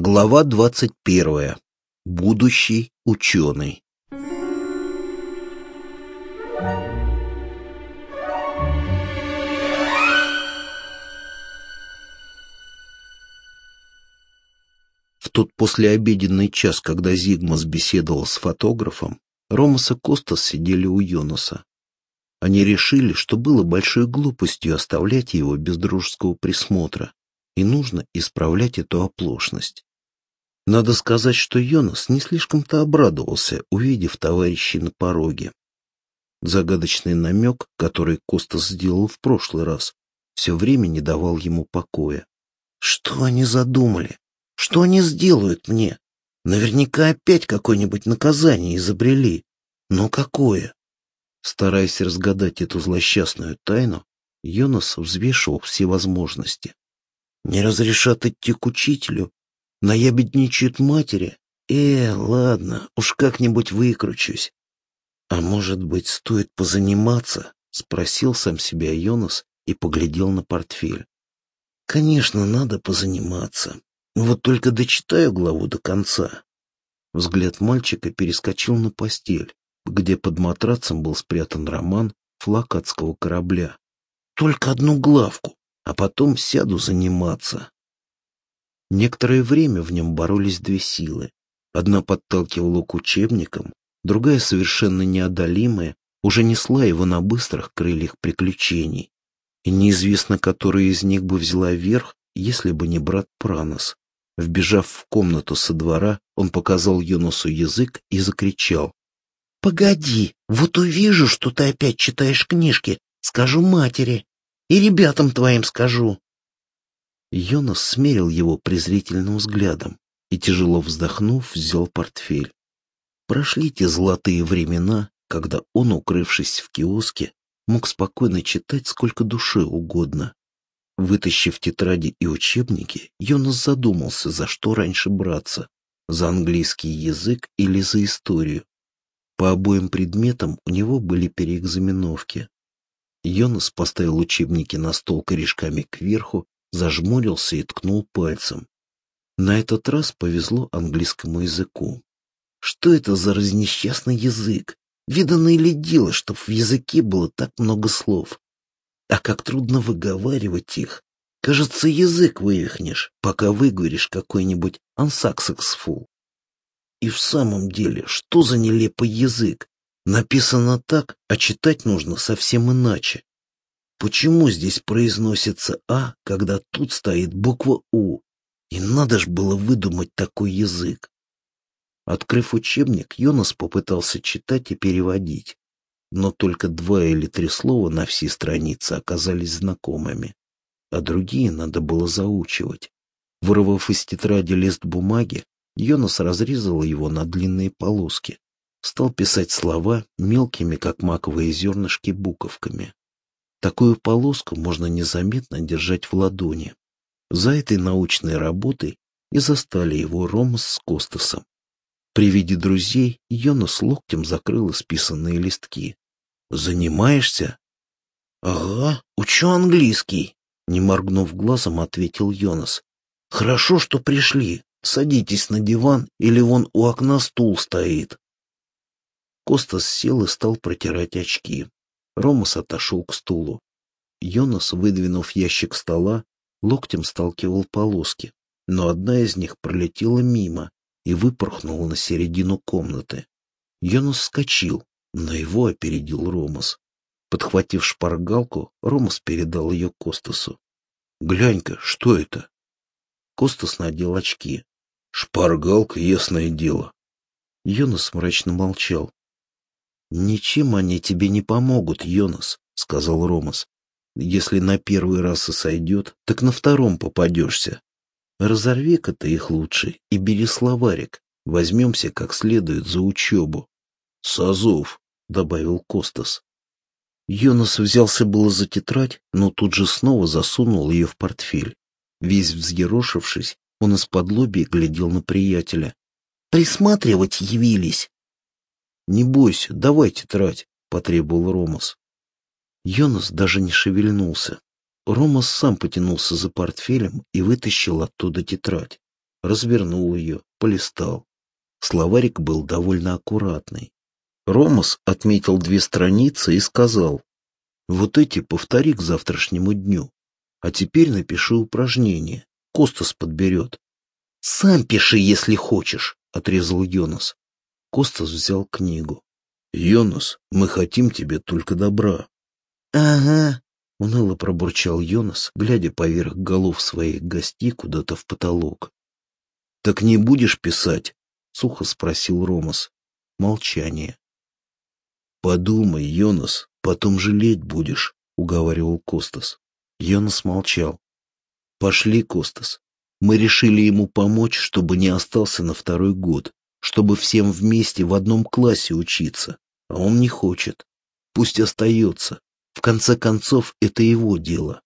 Глава двадцать первая. Будущий ученый. В тот послеобеденный час, когда Зигмас беседовал с фотографом, Ромас и Костас сидели у Йонаса. Они решили, что было большой глупостью оставлять его без дружеского присмотра, и нужно исправлять эту оплошность. Надо сказать, что Йонас не слишком-то обрадовался, увидев товарищей на пороге. Загадочный намек, который Костас сделал в прошлый раз, все время не давал ему покоя. Что они задумали? Что они сделают мне? Наверняка опять какое-нибудь наказание изобрели. Но какое? Стараясь разгадать эту злосчастную тайну, Йонас взвешивал все возможности. Не разрешат идти к учителю, наябедничают матери. Э, ладно, уж как-нибудь выкручусь. А может быть, стоит позаниматься? Спросил сам себя Йонас и поглядел на портфель. Конечно, надо позаниматься. Вот только дочитаю главу до конца. Взгляд мальчика перескочил на постель, где под матрацем был спрятан роман «Флаг корабля». Только одну главку, а потом сяду заниматься. Некоторое время в нем боролись две силы. Одна подталкивала к учебникам, другая, совершенно неодолимая, уже несла его на быстрых крыльях приключений. И неизвестно, которая из них бы взяла верх, если бы не брат Пранос. Вбежав в комнату со двора, он показал Юносу язык и закричал. «Погоди, вот увижу, что ты опять читаешь книжки, скажу матери. И ребятам твоим скажу. Йонас смерил его презрительным взглядом и, тяжело вздохнув, взял портфель. Прошли те золотые времена, когда он, укрывшись в киоске, мог спокойно читать сколько душе угодно. Вытащив тетради и учебники, Йонас задумался, за что раньше браться — за английский язык или за историю. По обоим предметам у него были переэкзаменовки. Йонас поставил учебники на стол корешками кверху зажмурился и ткнул пальцем. На этот раз повезло английскому языку. Что это за разнесчастный язык? Видано ли дело, чтоб в языке было так много слов? А как трудно выговаривать их. Кажется, язык вывихнешь, пока выговоришь какой-нибудь ансаксексфул. И в самом деле, что за нелепый язык? Написано так, а читать нужно совсем иначе. Почему здесь произносится «а», когда тут стоит буква «у»? И надо ж было выдумать такой язык. Открыв учебник, Йонас попытался читать и переводить. Но только два или три слова на всей странице оказались знакомыми, а другие надо было заучивать. Вырвав из тетради лист бумаги, Йонас разрезал его на длинные полоски. Стал писать слова мелкими, как маковые зернышки, буковками. Такую полоску можно незаметно держать в ладони. За этой научной работой и застали его Рома с Костасом. При виде друзей Йонас локтем закрыл исписанные листки. «Занимаешься?» «Ага, учу английский», — не моргнув глазом, ответил Йонас. «Хорошо, что пришли. Садитесь на диван, или вон у окна стул стоит». Костас сел и стал протирать очки. Ромас отошел к стулу. Йонас, выдвинув ящик стола, локтем сталкивал полоски, но одна из них пролетела мимо и выпорхнула на середину комнаты. Йонас вскочил, но его опередил Ромас. Подхватив шпаргалку, Ромас передал ее Костасу. «Глянь-ка, что это?» Костас надел очки. «Шпаргалка, ясное дело». Йонас мрачно молчал. «Ничем они тебе не помогут, Йонас», — сказал Ромас. «Если на первый раз и сойдет, так на втором попадешься. Разорви-ка ты их лучше и бери словарик. Возьмемся как следует за учебу». «Сазов», — добавил Костас. Йонас взялся было за тетрадь, но тут же снова засунул ее в портфель. Весь взъерошившись, он из-под лоби глядел на приятеля. «Присматривать явились», «Не бойся, давай тетрадь», — потребовал Ромас. Йонас даже не шевельнулся. Ромас сам потянулся за портфелем и вытащил оттуда тетрадь. развернул ее, полистал. Словарик был довольно аккуратный. Ромас отметил две страницы и сказал, «Вот эти повтори к завтрашнему дню, а теперь напиши упражнение, Костас подберет». «Сам пиши, если хочешь», — отрезал Йонас. Костас взял книгу. «Йонас, мы хотим тебе только добра». «Ага», — уныло пробурчал Йонас, глядя поверх голов своих гостей куда-то в потолок. «Так не будешь писать?» — сухо спросил Ромас. Молчание. «Подумай, Йонас, потом жалеть будешь», — уговаривал Костас. Йонас молчал. «Пошли, Костас. Мы решили ему помочь, чтобы не остался на второй год, чтобы всем вместе в одном классе учиться. А он не хочет. Пусть остается. В конце концов, это его дело.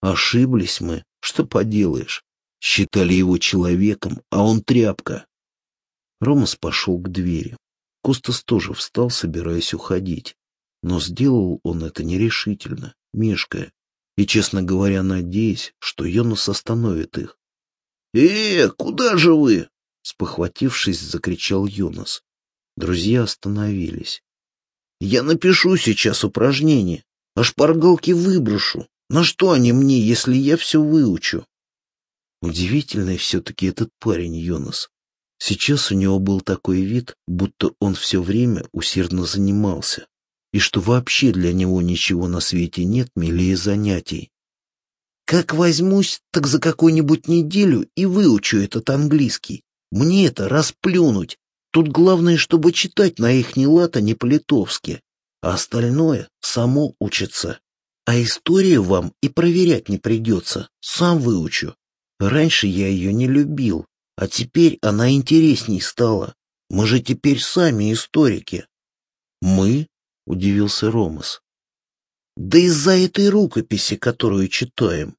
Ошиблись мы, что поделаешь. Считали его человеком, а он тряпка. Ромас пошел к двери. Костас тоже встал, собираясь уходить. Но сделал он это нерешительно, мешкая, и, честно говоря, надеясь, что Йонас остановит их. «Э, куда же вы?» — спохватившись, закричал Йонас. Друзья остановились. «Я напишу сейчас упражнение, а шпаргалки выброшу. На что они мне, если я все выучу?» Удивительный все-таки этот парень Йонас. Сейчас у него был такой вид, будто он все время усердно занимался, и что вообще для него ничего на свете нет милее занятий. Как возьмусь, так за какую-нибудь неделю и выучу этот английский. Мне это расплюнуть. Тут главное, чтобы читать на их лад, а не по-литовски. А остальное само учится. А историю вам и проверять не придется. Сам выучу. Раньше я ее не любил, а теперь она интересней стала. Мы же теперь сами историки. Мы? — удивился Ромас. Да из-за этой рукописи, которую читаем.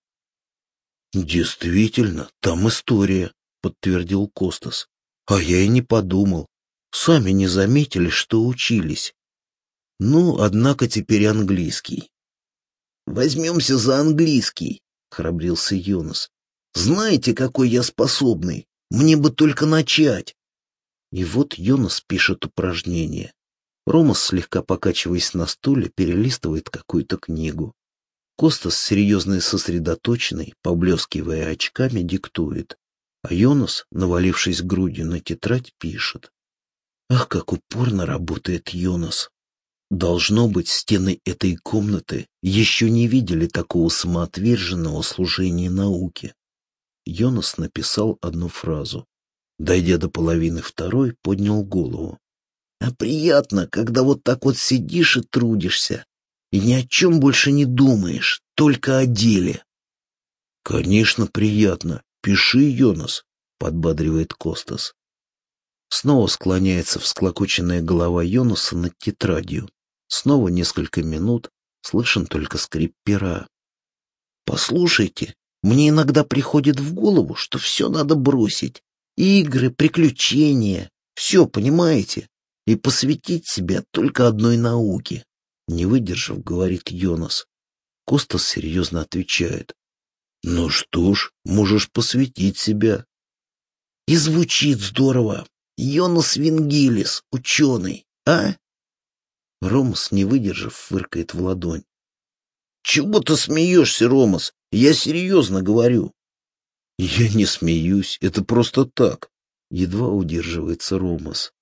Действительно, там история, подтвердил Костас. А я и не подумал. Сами не заметили, что учились. Ну, однако теперь английский. Возьмемся за английский, храбрился Йонас. Знаете, какой я способный? Мне бы только начать. И вот Йонас пишет упражнение. Ромас, слегка покачиваясь на стуле, перелистывает какую-то книгу. Костас, серьезный и сосредоточенный, поблескивая очками, диктует, а Йонас, навалившись грудью на тетрадь, пишет. Ах, как упорно работает Йонас! Должно быть, стены этой комнаты еще не видели такого самоотверженного служения науке. Йонас написал одну фразу. Дойдя до половины второй, поднял голову. А приятно, когда вот так вот сидишь и трудишься, и ни о чем больше не думаешь, только о деле. — Конечно, приятно. Пиши, Йонас, — подбадривает Костас. Снова склоняется всклокоченная голова Йонаса над тетрадью. Снова несколько минут слышен только скрип пера. «Послушайте, мне иногда приходит в голову, что все надо бросить. Игры, приключения, все, понимаете? и посвятить себя только одной науке. Не выдержав, говорит Йонас. Костас серьезно отвечает. Ну что ж, можешь посвятить себя. И звучит здорово. Йонас Вингилис, ученый, а? Ромас, не выдержав, фыркает в ладонь. Чего ты смеешься, Ромас? Я серьезно говорю. Я не смеюсь, это просто так. Едва удерживается Ромас.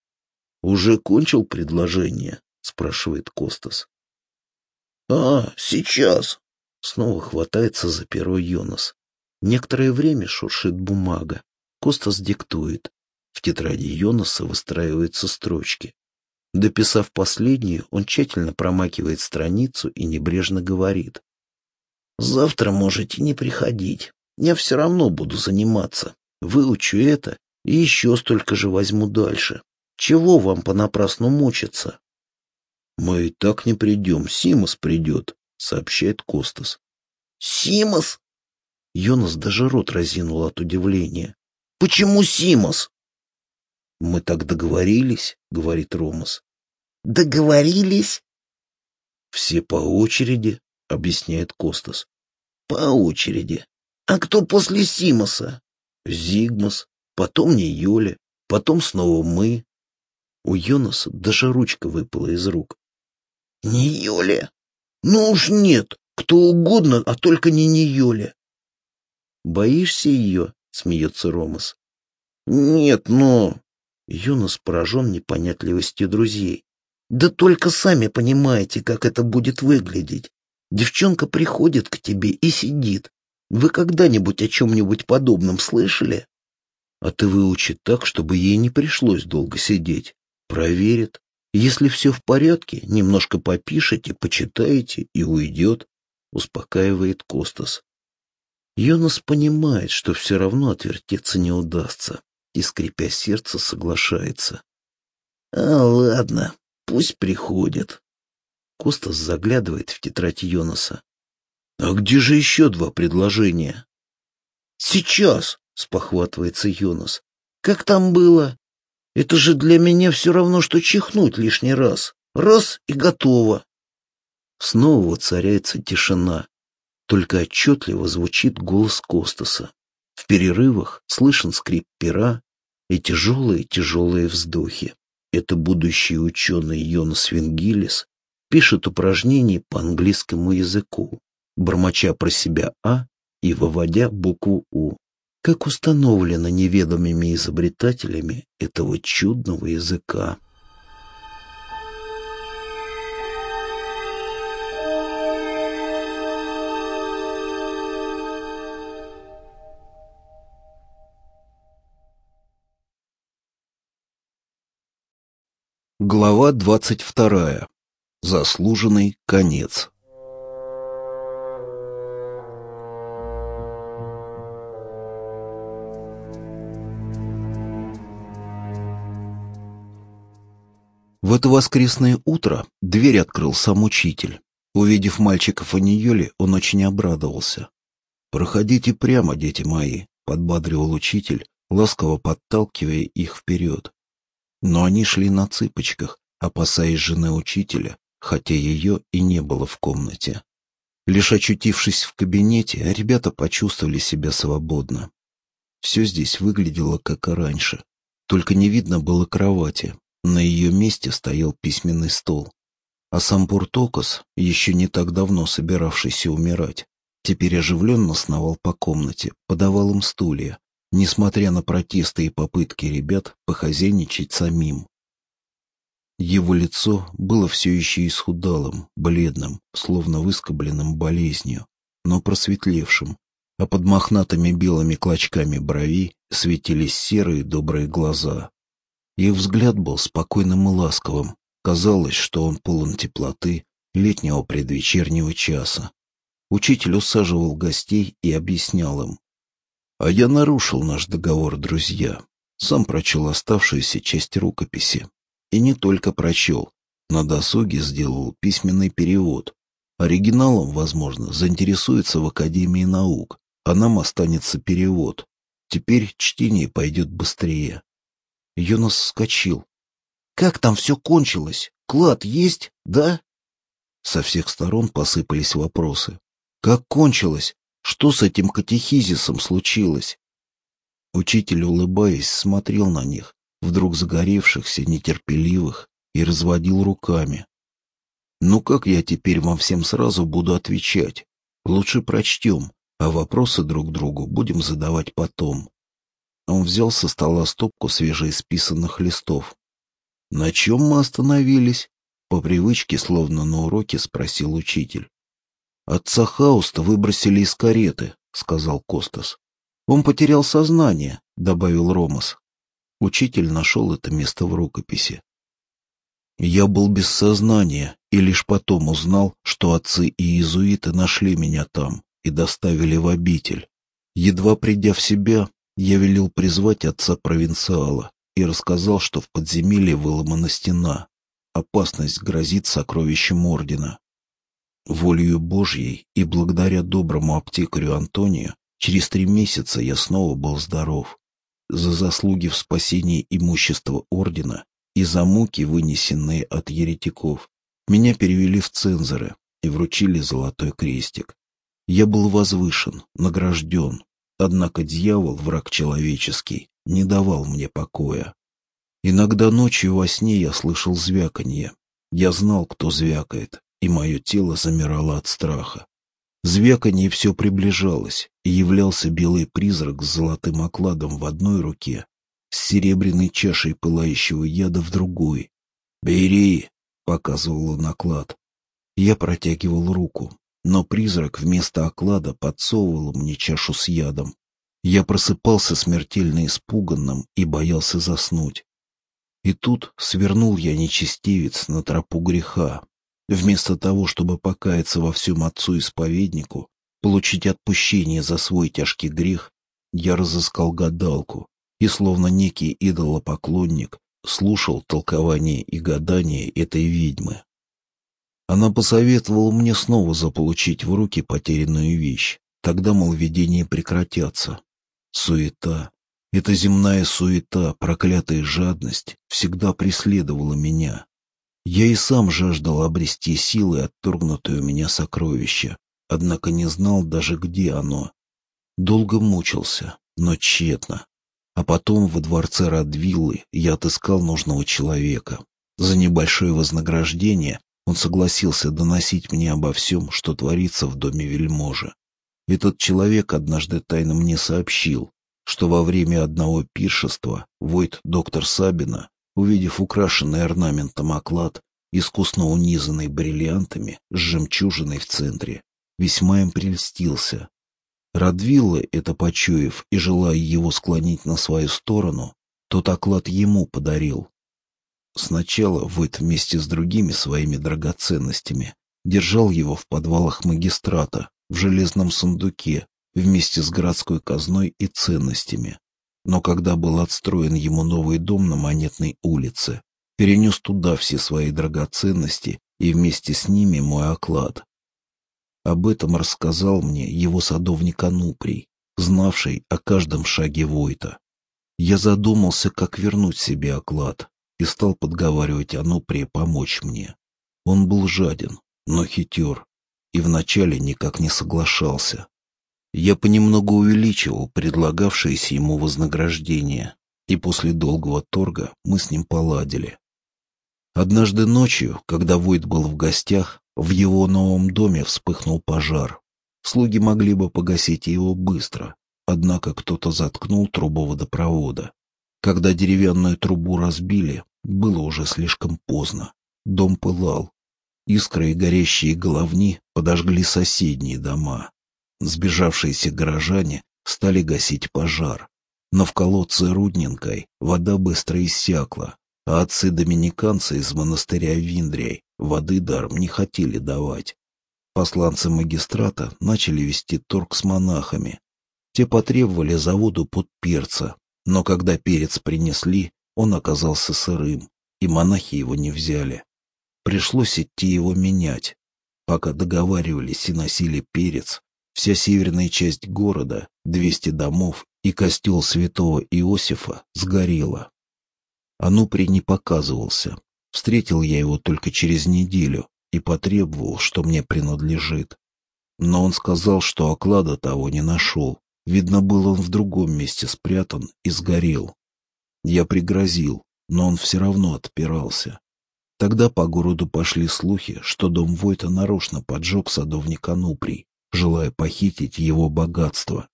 «Уже кончил предложение?» — спрашивает Костас. «А, сейчас!» — снова хватается за перо Йонас. Некоторое время шуршит бумага. Костас диктует. В тетради Йонаса выстраиваются строчки. Дописав последнюю, он тщательно промакивает страницу и небрежно говорит. «Завтра можете не приходить. Я все равно буду заниматься. Выучу это и еще столько же возьму дальше. Чего вам понапрасну мучиться? — Мы и так не придем, Симос придет, — сообщает Костас. — Симос? Йонас даже рот разинул от удивления. — Почему Симос? — Мы так договорились, — говорит Ромас. — Договорились? — Все по очереди, — объясняет Костас. — По очереди. А кто после Симоса? — Зигмас. потом не Юля, потом снова мы. У Йонаса даже ручка выпала из рук. Не Юля? Ну уж нет, кто угодно, а только не Юля. Боишься ее? Смеется Ромас. Нет, но... Юнос поражен непонятливостью друзей. Да только сами понимаете, как это будет выглядеть. Девчонка приходит к тебе и сидит. Вы когда-нибудь о чем-нибудь подобном слышали? А ты выучи так, чтобы ей не пришлось долго сидеть. Проверит. Если все в порядке, немножко попишите, почитаете и уйдет, успокаивает Костас. Йонас понимает, что все равно отвертеться не удастся, и, скрипя сердце, соглашается. А, ладно, пусть приходит. Костас заглядывает в тетрадь Йонаса. А где же еще два предложения? Сейчас, спохватывается Йонас. Как там было? Это же для меня все равно, что чихнуть лишний раз. Раз и готово. Снова воцаряется тишина. Только отчетливо звучит голос Костаса. В перерывах слышен скрип пера и тяжелые-тяжелые вздохи. Это будущий ученый Йонас Венгилис пишет упражнения по английскому языку, бормоча про себя «а» и выводя букву «у» как установлено неведомыми изобретателями этого чудного языка. Глава двадцать вторая. Заслуженный конец. В это воскресное утро дверь открыл сам учитель. Увидев мальчиков и Ниоли, он очень обрадовался. «Проходите прямо, дети мои», — подбадривал учитель, ласково подталкивая их вперед. Но они шли на цыпочках, опасаясь жены учителя, хотя ее и не было в комнате. Лишь очутившись в кабинете, ребята почувствовали себя свободно. Все здесь выглядело как и раньше, только не видно было кровати, на ее месте стоял письменный стол. А сам Пуртокос, еще не так давно собиравшийся умирать, теперь оживленно сновал по комнате, подавал им стулья, несмотря на протесты и попытки ребят похозяйничать самим. Его лицо было все еще исхудалым, бледным, словно выскобленным болезнью, но просветлевшим, а под мохнатыми белыми клочками бровей светились серые добрые глаза. Их взгляд был спокойным и ласковым. Казалось, что он полон теплоты летнего предвечернего часа. Учитель усаживал гостей и объяснял им. А я нарушил наш договор, друзья. Сам прочел оставшуюся часть рукописи. И не только прочел. На досуге сделал письменный перевод. Оригиналом, возможно, заинтересуется в Академии наук, а нам останется перевод. Теперь чтение пойдет быстрее. Йонас вскочил. «Как там все кончилось? Клад есть, да?» Со всех сторон посыпались вопросы. «Как кончилось? Что с этим катехизисом случилось?» Учитель, улыбаясь, смотрел на них, вдруг загоревшихся, нетерпеливых, и разводил руками. «Ну как я теперь вам всем сразу буду отвечать? Лучше прочтем, а вопросы друг другу будем задавать потом». Он взял со стола стопку свежеисписанных листов. «На чем мы остановились?» По привычке, словно на уроке, спросил учитель. «Отца Хауста выбросили из кареты», — сказал Костас. «Он потерял сознание», — добавил Ромас. Учитель нашел это место в рукописи. «Я был без сознания и лишь потом узнал, что отцы и иезуиты нашли меня там и доставили в обитель. Едва придя в себя, я велел призвать отца провинциала и рассказал, что в подземелье выломана стена. Опасность грозит сокровищем ордена. Волею Божьей и благодаря доброму аптекарю Антонию через три месяца я снова был здоров. За заслуги в спасении имущества ордена и за муки, вынесенные от еретиков, меня перевели в цензоры и вручили золотой крестик. Я был возвышен, награжден, Однако дьявол, враг человеческий, не давал мне покоя. Иногда ночью во сне я слышал звяканье. Я знал, кто звякает, и мое тело замирало от страха. Звяканье все приближалось, и являлся белый призрак с золотым окладом в одной руке, с серебряной чашей пылающего яда в другой. «Бери!» — показывал он оклад. Я протягивал руку, но призрак вместо оклада подсовывал мне чашу с ядом. Я просыпался смертельно испуганным и боялся заснуть. И тут свернул я нечестивец на тропу греха. Вместо того, чтобы покаяться во всем отцу-исповеднику, получить отпущение за свой тяжкий грех, я разыскал гадалку и, словно некий идолопоклонник, слушал толкование и гадание этой ведьмы. Она посоветовала мне снова заполучить в руки потерянную вещь. Тогда, мол, видения прекратятся. Суета, эта земная суета, проклятая жадность всегда преследовала меня. Я и сам жаждал обрести силы, отторгнутое у меня сокровище, однако не знал даже, где оно. Долго мучился, но тщетно. А потом во дворце Радвиллы я отыскал нужного человека. За небольшое вознаграждение он согласился доносить мне обо всем, что творится в доме вельможи. Этот человек однажды тайно мне сообщил, что во время одного пиршества Войт доктор Сабина, увидев украшенный орнаментом оклад, искусно унизанный бриллиантами, с жемчужиной в центре, весьма им прельстился. Радвилла, это почуяв и желая его склонить на свою сторону, тот оклад ему подарил. Сначала Войт вместе с другими своими драгоценностями держал его в подвалах магистрата, в железном сундуке, вместе с городской казной и ценностями. Но когда был отстроен ему новый дом на Монетной улице, перенес туда все свои драгоценности и вместе с ними мой оклад. Об этом рассказал мне его садовник Ануприй, знавший о каждом шаге Войта. Я задумался, как вернуть себе оклад, и стал подговаривать Ануприя помочь мне. Он был жаден, но хитер, и вначале никак не соглашался. Я понемногу увеличивал предлагавшееся ему вознаграждение, и после долгого торга мы с ним поладили. Однажды ночью, когда Войт был в гостях, в его новом доме вспыхнул пожар. Слуги могли бы погасить его быстро, однако кто-то заткнул трубу водопровода. Когда деревянную трубу разбили, было уже слишком поздно. Дом пылал. Искры и горящие головни подожгли соседние дома. Сбежавшиеся горожане стали гасить пожар. Но в колодце Рудненкой вода быстро иссякла, а отцы-доминиканцы из монастыря Виндрей воды даром не хотели давать. Посланцы магистрата начали вести торг с монахами. Те потребовали за воду под перца, но когда перец принесли, он оказался сырым, и монахи его не взяли. Пришлось идти его менять. Пока договаривались и носили перец, Вся северная часть города, 200 домов и костел святого Иосифа сгорела. Анупри не показывался. Встретил я его только через неделю и потребовал, что мне принадлежит. Но он сказал, что оклада того не нашел. Видно, был он в другом месте спрятан и сгорел. Я пригрозил, но он все равно отпирался. Тогда по городу пошли слухи, что дом Войта нарочно поджег садовник Ануприй, желая похитить его богатство.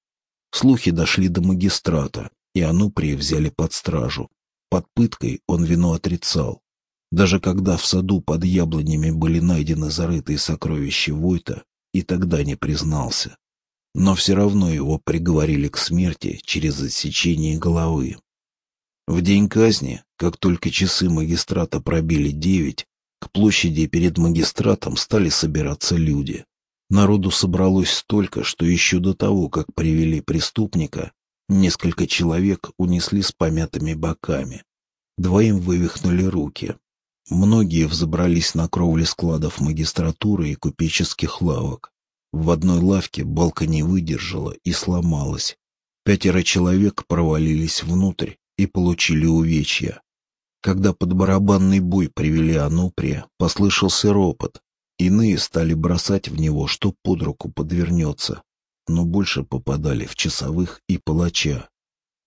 Слухи дошли до магистрата, и Ануприя взяли под стражу. Под пыткой он вину отрицал. Даже когда в саду под яблонями были найдены зарытые сокровища Войта, и тогда не признался. Но все равно его приговорили к смерти через отсечение головы. В день казни, как только часы магистрата пробили девять, к площади перед магистратом стали собираться люди. Народу собралось столько, что еще до того, как привели преступника, несколько человек унесли с помятыми боками. Двоим вывихнули руки. Многие взобрались на кровли складов магистратуры и купеческих лавок. В одной лавке балка не выдержала и сломалась. Пятеро человек провалились внутрь и получили увечья. Когда под барабанный бой привели Ануприя, послышался ропот, Иные стали бросать в него, что под руку подвернется, но больше попадали в часовых и палача.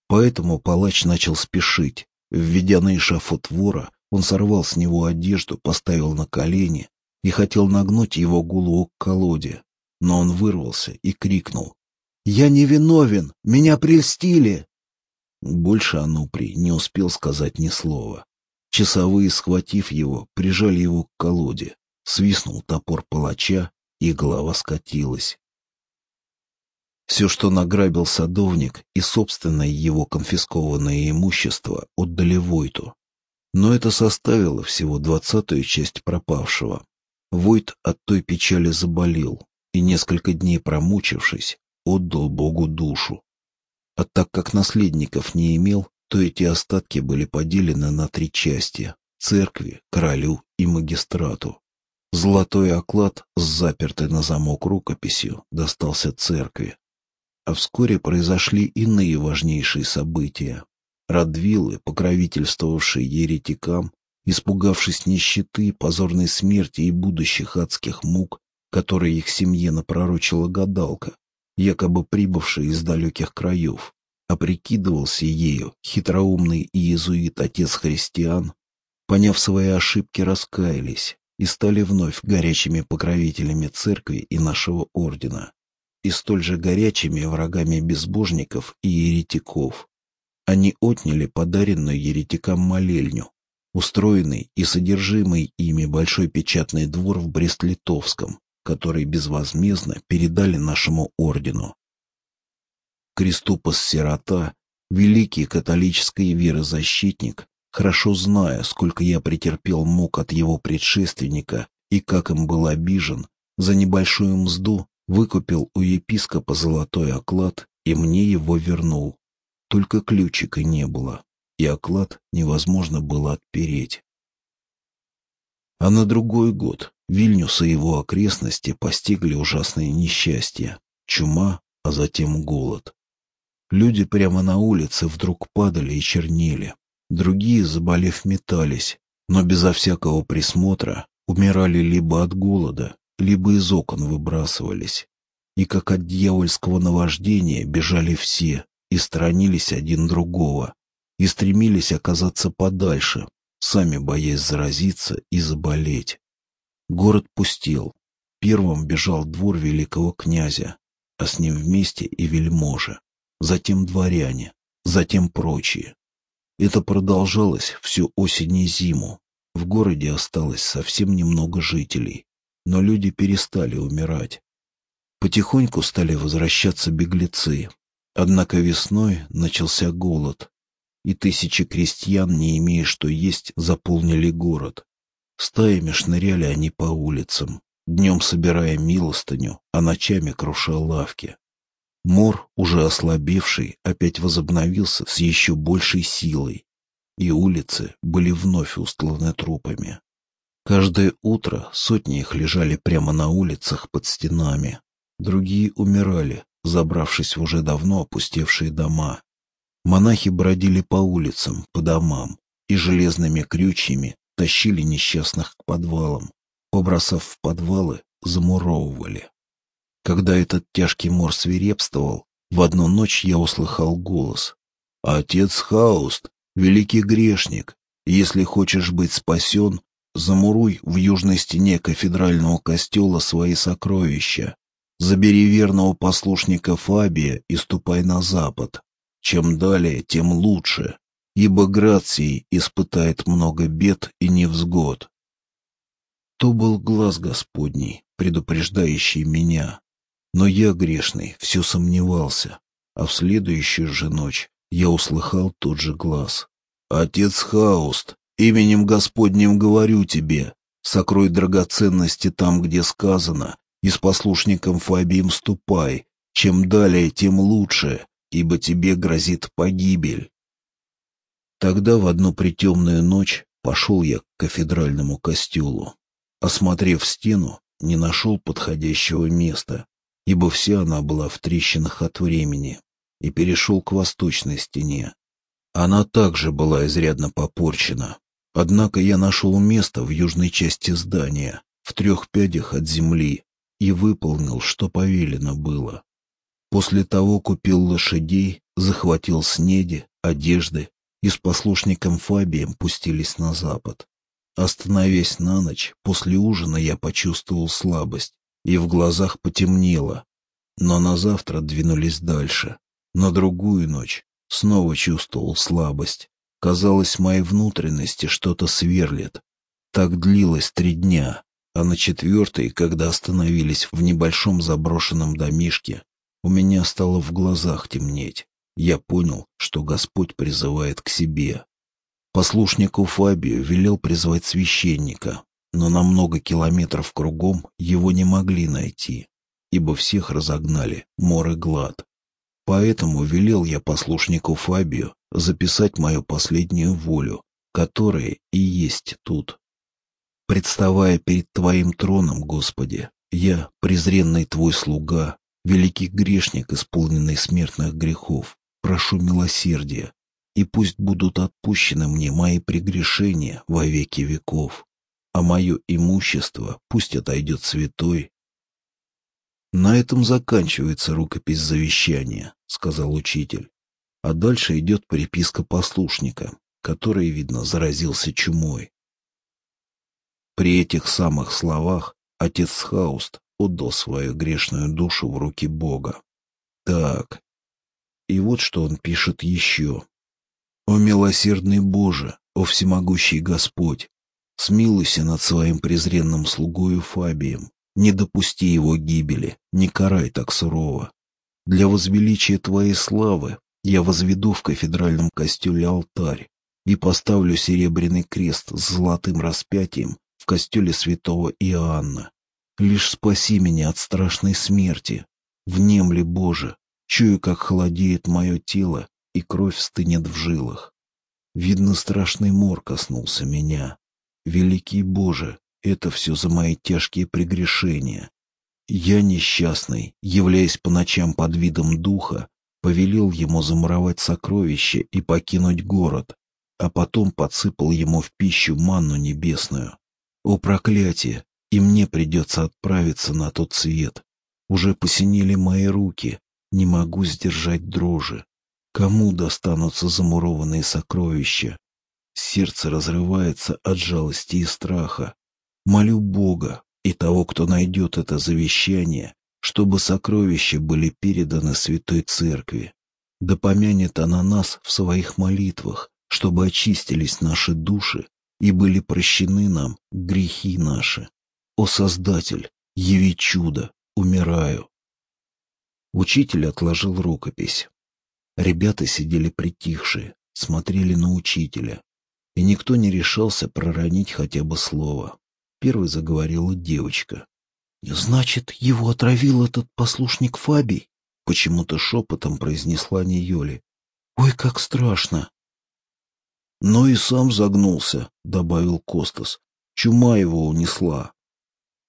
Поэтому палач начал спешить. Введя на эшафот вора, он сорвал с него одежду, поставил на колени и хотел нагнуть его голову к колоде. Но он вырвался и крикнул. «Я не виновен! Меня прельстили!» Больше Ануприй не успел сказать ни слова. Часовые, схватив его, прижали его к колоде. Свистнул топор палача, и голова скатилась. Все, что награбил садовник, и собственное его конфискованное имущество отдали Войту. Но это составило всего двадцатую часть пропавшего. Войт от той печали заболел и, несколько дней промучившись, отдал Богу душу. А так как наследников не имел, то эти остатки были поделены на три части — церкви, королю и магистрату. Золотой оклад с запертой на замок рукописью достался церкви. А вскоре произошли иные важнейшие события. Радвилы, покровительствовавшие еретикам, испугавшись нищеты, позорной смерти и будущих адских мук, которые их семье напророчила гадалка, якобы прибывший из далеких краев, а прикидывался ею хитроумный иезуит отец христиан, поняв свои ошибки, раскаялись и стали вновь горячими покровителями церкви и нашего ордена, и столь же горячими врагами безбожников и еретиков. Они отняли подаренную еретикам молельню, устроенный и содержимый ими большой печатный двор в Брест-Литовском, который безвозмездно передали нашему ордену. Креступос-сирота, великий католический верозащитник, хорошо зная, сколько я претерпел мук от его предшественника и как им был обижен, за небольшую мзду выкупил у епископа золотой оклад и мне его вернул. Только ключика не было, и оклад невозможно было отпереть. А на другой год Вильнюс и его окрестности постигли ужасные несчастья, чума, а затем голод. Люди прямо на улице вдруг падали и чернели, другие, заболев, метались, но безо всякого присмотра умирали либо от голода, либо из окон выбрасывались. И как от дьявольского наваждения бежали все и сторонились один другого, и стремились оказаться подальше, сами боясь заразиться и заболеть. Город пустел. Первым бежал двор великого князя, а с ним вместе и вельможи, затем дворяне, затем прочие. Это продолжалось всю осень и зиму. В городе осталось совсем немного жителей, но люди перестали умирать. Потихоньку стали возвращаться беглецы. Однако весной начался голод, и тысячи крестьян, не имея что есть, заполнили город. Стаями шныряли они по улицам, днем собирая милостыню, а ночами круша лавки. Мор, уже ослабевший, опять возобновился с еще большей силой, и улицы были вновь устланы трупами. Каждое утро сотни их лежали прямо на улицах под стенами. Другие умирали, забравшись в уже давно опустевшие дома. Монахи бродили по улицам, по домам и железными крючьями тащили несчастных к подвалам. Побросав в подвалы, замуровывали. Когда этот тяжкий мор свирепствовал, в одну ночь я услыхал голос. «Отец Хауст, великий грешник, если хочешь быть спасен, замуруй в южной стене кафедрального костела свои сокровища. Забери верного послушника Фабия и ступай на запад. Чем далее, тем лучше, ибо Граций испытает много бед и невзгод. То был глаз Господний, предупреждающий меня. Но я, грешный, все сомневался, а в следующую же ночь я услыхал тот же глаз. «Отец Хауст, именем Господним говорю тебе, сокрой драгоценности там, где сказано, и с послушником Фабием ступай, чем далее, тем лучше, ибо тебе грозит погибель. Тогда в одну притемную ночь пошел я к кафедральному костелу. Осмотрев стену, не нашел подходящего места, ибо вся она была в трещинах от времени, и перешел к восточной стене. Она также была изрядно попорчена. Однако я нашел место в южной части здания, в трех пядях от земли, и выполнил, что повелено было. После того купил лошадей, захватил снеди, одежды и с послушником Фабием пустились на запад. Остановясь на ночь, после ужина я почувствовал слабость, и в глазах потемнело. Но на завтра двинулись дальше. На другую ночь снова чувствовал слабость. Казалось, моей внутренности что-то сверлит. Так длилось три дня, а на четвертый, когда остановились в небольшом заброшенном домишке, у меня стало в глазах темнеть. Я понял, что Господь призывает к себе. Послушнику Фабию велел призвать священника, но на много километров кругом его не могли найти, ибо всех разогнали мор и глад. Поэтому велел я послушнику Фабию записать мою последнюю волю, которая и есть тут. Представая перед Твоим троном, Господи, я, презренный Твой слуга, великий грешник, исполненный смертных грехов, прошу милосердия, и пусть будут отпущены мне мои прегрешения во веки веков, а мое имущество пусть отойдет святой «На этом заканчивается рукопись завещания», — сказал учитель. А дальше идет переписка послушника, который, видно, заразился чумой. При этих самых словах отец Хауст отдал свою грешную душу в руки Бога. Так, и вот что он пишет еще. «О милосердный Боже, о всемогущий Господь, смилуйся над своим презренным слугою Фабием, не допусти его гибели, не карай так сурово. Для возвеличия твоей славы я возведу в кафедральном костеле алтарь и поставлю серебряный крест с золотым распятием в костеле святого Иоанна. Лишь спаси меня от страшной смерти. Внемли, Боже, чую, как холодеет мое тело, и кровь стынет в жилах. Видно, страшный мор коснулся меня. Великий Боже, это все за мои тяжкие прегрешения. Я несчастный, являясь по ночам под видом духа, повелел ему замуровать сокровища и покинуть город, а потом подсыпал ему в пищу манну небесную. О проклятие! И мне придется отправиться на тот свет. Уже посинели мои руки, не могу сдержать дрожи. Кому достанутся замурованные сокровища? Сердце разрывается от жалости и страха. Молю Бога и того, кто найдет это завещание, чтобы сокровища были переданы Святой Церкви. Да помянет она нас в своих молитвах, чтобы очистились наши души и были прощены нам грехи наши. О Создатель, яви чудо, умираю. Учитель отложил рукопись. Ребята сидели притихшие, смотрели на учителя, и никто не решался проронить хотя бы слово. Первой заговорила девочка. «Значит, его отравил этот послушник Фабий?» Почему-то шепотом произнесла Ниоли. «Ой, как страшно!» «Но и сам загнулся», — добавил Костас. «Чума его унесла».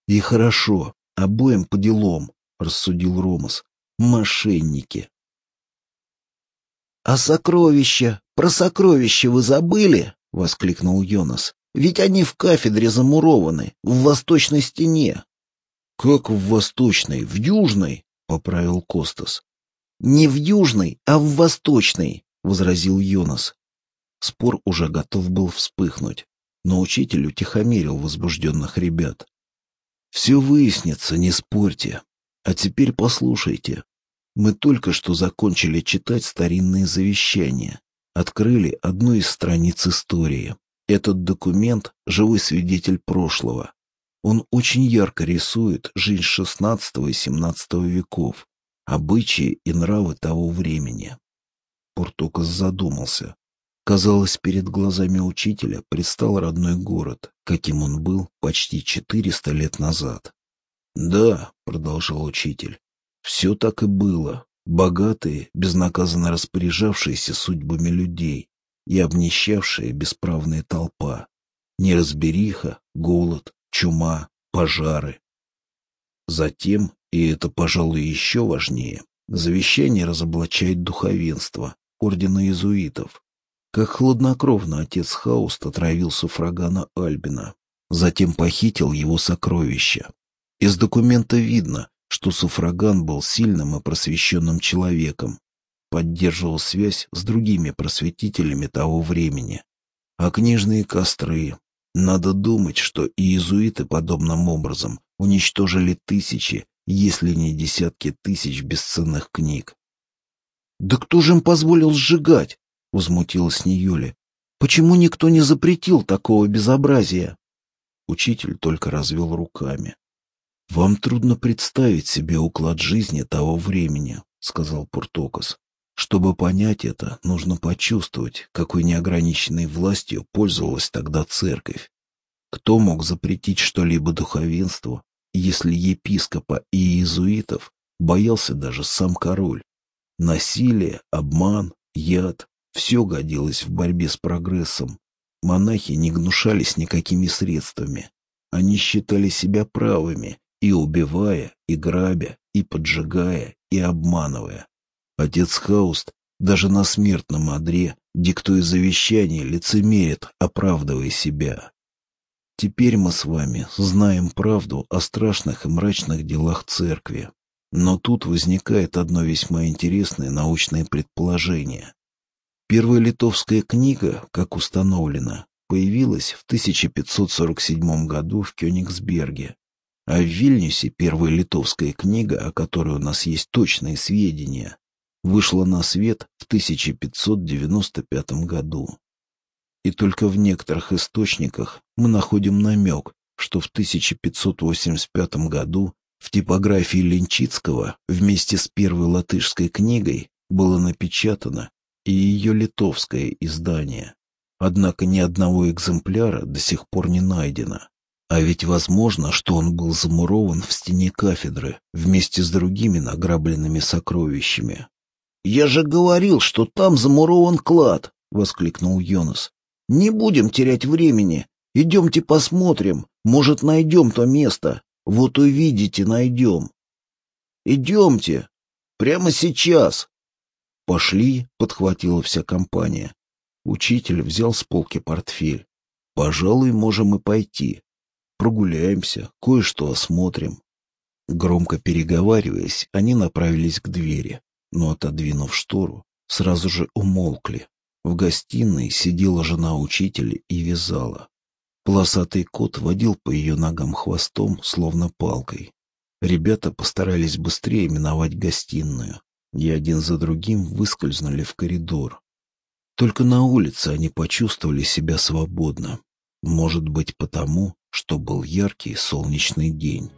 «И хорошо, обоим по делам», — рассудил Ромас. «Мошенники». «А сокровища? Про сокровища вы забыли?» — воскликнул Йонас. Ведь они в кафедре замурованы, в восточной стене. — Как в восточной? В южной? — поправил Костас. — Не в южной, а в восточной, — возразил Йонас. Спор уже готов был вспыхнуть, но учитель утихомирил возбужденных ребят. — Все выяснится, не спорьте. А теперь послушайте. Мы только что закончили читать старинные завещания, открыли одну из страниц истории. Этот документ — живой свидетель прошлого. Он очень ярко рисует жизнь XVI и XVII веков, обычаи и нравы того времени. Пуртукас задумался. Казалось, перед глазами учителя предстал родной город, каким он был почти 400 лет назад. «Да», — продолжал учитель, — «все так и было. Богатые, безнаказанно распоряжавшиеся судьбами людей, и обнищавшая бесправная толпа. Неразбериха, голод, чума, пожары. Затем, и это, пожалуй, еще важнее, завещание разоблачает духовенство, ордена иезуитов. Как хладнокровно отец Хауст отравил суфрагана Альбина, затем похитил его сокровища. Из документа видно, что суфраган был сильным и просвещенным человеком, поддерживал связь с другими просветителями того времени. А книжные костры... Надо думать, что иезуиты подобным образом уничтожили тысячи, если не десятки тысяч бесценных книг. «Да кто же им позволил сжигать?» — возмутилась Ниюля. «Почему никто не запретил такого безобразия?» Учитель только развел руками. «Вам трудно представить себе уклад жизни того времени», — сказал Пуртокос. «Чтобы понять это, нужно почувствовать, какой неограниченной властью пользовалась тогда церковь. Кто мог запретить что-либо духовенству, если епископа и иезуитов боялся даже сам король? Насилие, обман, яд — все годилось в борьбе с прогрессом. Монахи не гнушались никакими средствами. Они считали себя правыми и убивая, и грабя, и поджигая, и обманывая. Отец Хауст даже на смертном одре, диктуя завещание, лицемерит, оправдывая себя. Теперь мы с вами знаем правду о страшных и мрачных делах церкви. Но тут возникает одно весьма интересное научное предположение. Первая литовская книга, как установлено, появилась в 1547 году в Кёнигсберге, а в Вильнюсе первая литовская книга, о которой у нас есть точные сведения, вышла на свет в 1595 году. И только в некоторых источниках мы находим намек, что в 1585 году в типографии Ленчицкого вместе с первой латышской книгой было напечатано и ее литовское издание. Однако ни одного экземпляра до сих пор не найдено. А ведь возможно, что он был замурован в стене кафедры вместе с другими награбленными сокровищами. «Я же говорил, что там замурован клад!» — воскликнул Йонас. «Не будем терять времени. Идемте посмотрим. Может, найдем то место. Вот увидите, найдем. Идемте. Прямо сейчас. Пошли, подхватила вся компания. Учитель взял с полки портфель. Пожалуй, можем и пойти. Прогуляемся, кое-что осмотрим. Громко переговариваясь, они направились к двери, но, отодвинув штору, сразу же умолкли. В гостиной сидела жена учителя и вязала. Полосатый кот водил по ее ногам хвостом, словно палкой. Ребята постарались быстрее миновать гостиную, и один за другим выскользнули в коридор. Только на улице они почувствовали себя свободно. Может быть, потому, что был яркий солнечный день.